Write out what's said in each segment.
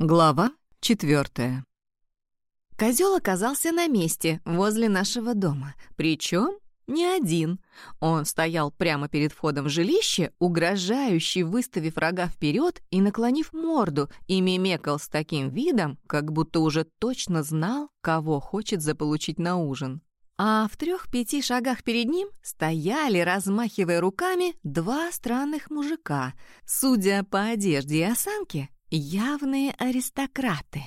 Глава четвертая. Козел оказался на месте, возле нашего дома. Причем не один. Он стоял прямо перед входом в жилище, угрожающий, выставив рога вперед и наклонив морду, и мимекал с таким видом, как будто уже точно знал, кого хочет заполучить на ужин. А в трех-пяти шагах перед ним стояли, размахивая руками, два странных мужика. Судя по одежде и осанке, явные аристократы.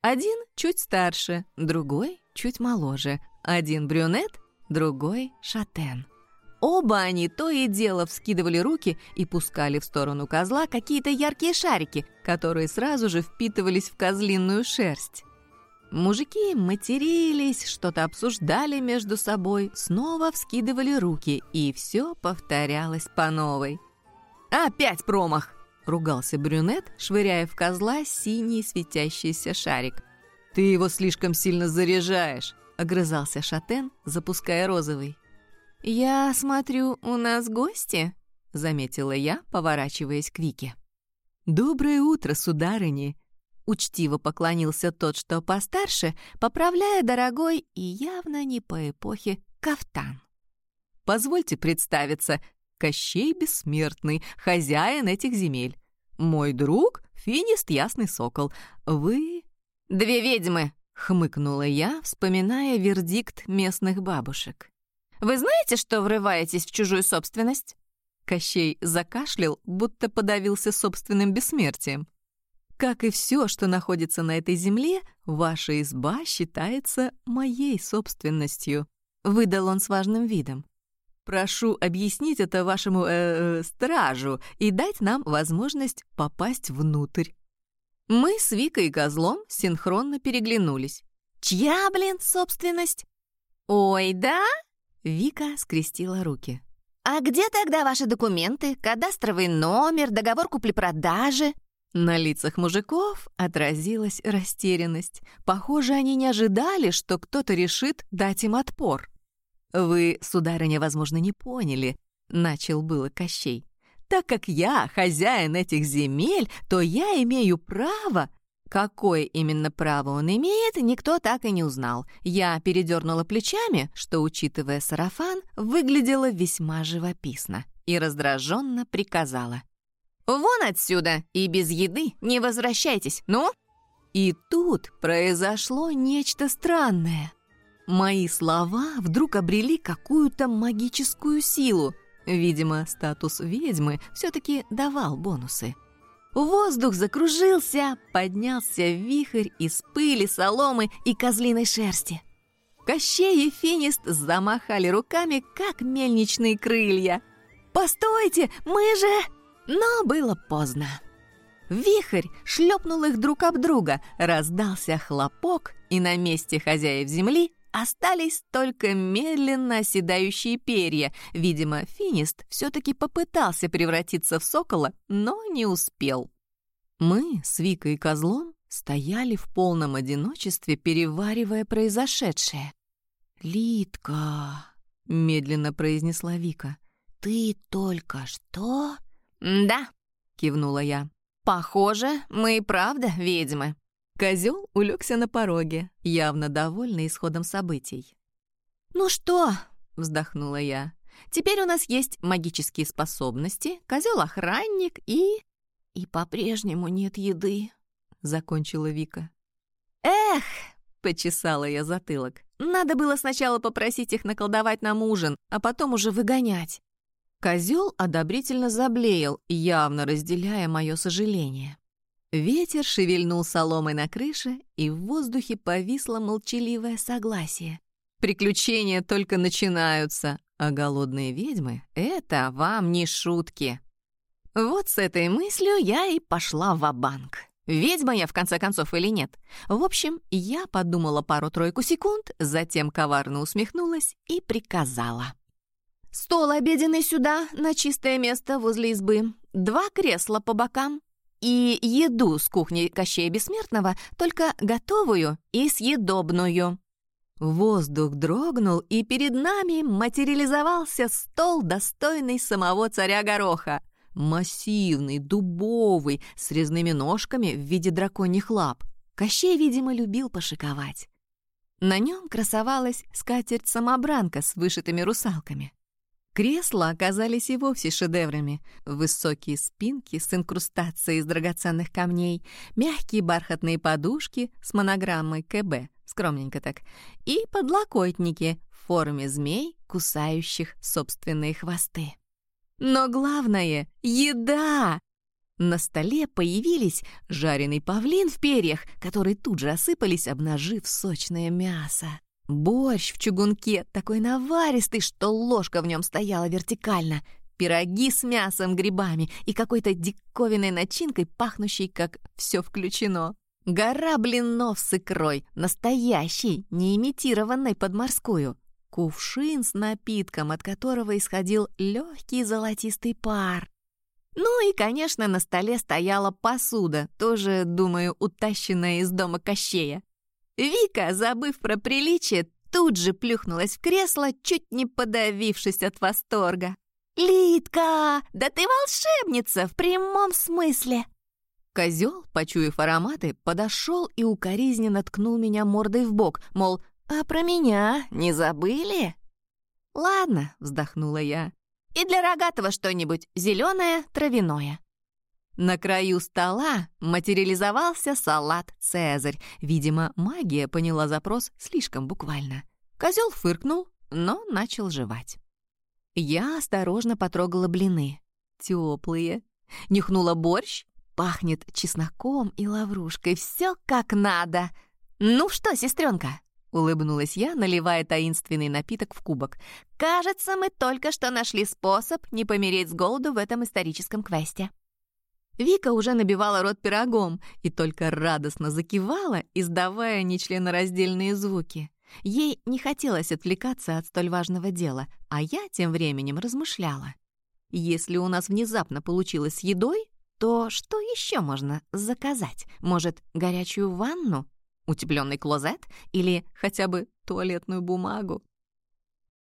Один чуть старше, другой чуть моложе. Один брюнет, другой шатен. Оба они то и дело вскидывали руки и пускали в сторону козла какие-то яркие шарики, которые сразу же впитывались в козлиную шерсть. Мужики матерились, что-то обсуждали между собой, снова вскидывали руки, и все повторялось по новой. «Опять промах!» — ругался брюнет, швыряя в козла синий светящийся шарик. «Ты его слишком сильно заряжаешь», — огрызался Шатен, запуская розовый. «Я смотрю, у нас гости», — заметила я, поворачиваясь к Вике. «Доброе утро, сударыни!» Учтиво поклонился тот, что постарше, поправляя дорогой и явно не по эпохе кафтан. «Позвольте представиться, Кощей Бессмертный, хозяин этих земель. Мой друг — Финист Ясный Сокол. Вы...» «Две ведьмы!» — хмыкнула я, вспоминая вердикт местных бабушек. «Вы знаете, что врываетесь в чужую собственность?» Кощей закашлял, будто подавился собственным бессмертием. «Как и все, что находится на этой земле, ваша изба считается моей собственностью», — выдал он с важным видом. Прошу объяснить это вашему э, э, стражу и дать нам возможность попасть внутрь». Мы с Викой и Козлом синхронно переглянулись. «Чья, блин, собственность?» «Ой, да?» Вика скрестила руки. «А где тогда ваши документы, кадастровый номер, договор купли-продажи?» На лицах мужиков отразилась растерянность. Похоже, они не ожидали, что кто-то решит дать им отпор. «Вы, сударыня, возможно, не поняли», — начал было Кощей. «Так как я хозяин этих земель, то я имею право...» Какое именно право он имеет, никто так и не узнал. Я передернула плечами, что, учитывая сарафан, выглядело весьма живописно, и раздраженно приказала. «Вон отсюда, и без еды не возвращайтесь, ну!» И тут произошло нечто странное. Мои слова вдруг обрели какую-то магическую силу. Видимо, статус ведьмы все-таки давал бонусы. Воздух закружился, поднялся вихрь из пыли, соломы и козлиной шерсти. Кощей и Финист замахали руками, как мельничные крылья. «Постойте, мы же...» Но было поздно. Вихрь шлепнул их друг об друга, раздался хлопок, и на месте хозяев земли Остались только медленно оседающие перья. Видимо, финист все-таки попытался превратиться в сокола, но не успел. Мы с Викой и Козлом стояли в полном одиночестве, переваривая произошедшее. «Литка», — медленно произнесла Вика, — «ты только что...» «Да», — кивнула я. «Похоже, мы и правда ведьмы». Козел улегся на пороге, явно довольный исходом событий. «Ну что?» — вздохнула я. «Теперь у нас есть магические способности, козел-охранник и...» «И по-прежнему нет еды», — закончила Вика. «Эх!» — почесала я затылок. «Надо было сначала попросить их наколдовать нам ужин, а потом уже выгонять». Козел одобрительно заблеял, явно разделяя мое сожаление. Ветер шевельнул соломой на крыше, и в воздухе повисло молчаливое согласие. Приключения только начинаются, а голодные ведьмы — это вам не шутки. Вот с этой мыслью я и пошла в банк Ведьма я, в конце концов, или нет? В общем, я подумала пару-тройку секунд, затем коварно усмехнулась и приказала. «Стол обеденный сюда, на чистое место возле избы. Два кресла по бокам, и еду с кухни Кощея Бессмертного, только готовую и съедобную. Воздух дрогнул, и перед нами материализовался стол, достойный самого царя Гороха. Массивный, дубовый, с резными ножками в виде драконьих лап. Кощей, видимо, любил пошиковать. На нем красовалась скатерть-самобранка с вышитыми русалками. Кресла оказались и вовсе шедеврами. Высокие спинки с инкрустацией из драгоценных камней, мягкие бархатные подушки с монограммой КБ, скромненько так, и подлокотники в форме змей, кусающих собственные хвосты. Но главное — еда! На столе появились жареный павлин в перьях, которые тут же осыпались, обнажив сочное мясо. Борщ в чугунке, такой наваристый, что ложка в нем стояла вертикально. Пироги с мясом, грибами и какой-то диковинной начинкой, пахнущей, как все включено. Гора блинов с икрой, настоящий, не имитированной под морскую. Кувшин с напитком, от которого исходил легкий золотистый пар. Ну и, конечно, на столе стояла посуда, тоже, думаю, утащенная из дома Кощея. Вика, забыв про приличие, тут же плюхнулась в кресло, чуть не подавившись от восторга. «Литка, да ты волшебница в прямом смысле!» Козел, почуяв ароматы, подошел и укоризненно ткнул меня мордой в бок, мол, «А про меня не забыли?» «Ладно», — вздохнула я. «И для рогатого что-нибудь зеленое, травяное». На краю стола материализовался салат «Цезарь». Видимо, магия поняла запрос слишком буквально. Козел фыркнул, но начал жевать. Я осторожно потрогала блины. Теплые. Нюхнула борщ. Пахнет чесноком и лаврушкой. Все как надо. «Ну что, сестренка?» — улыбнулась я, наливая таинственный напиток в кубок. «Кажется, мы только что нашли способ не помереть с голоду в этом историческом квесте». Вика уже набивала рот пирогом и только радостно закивала, издавая нечленораздельные звуки. Ей не хотелось отвлекаться от столь важного дела, а я тем временем размышляла. Если у нас внезапно получилось с едой, то что еще можно заказать? Может, горячую ванну? Утепленный клозет? Или хотя бы туалетную бумагу?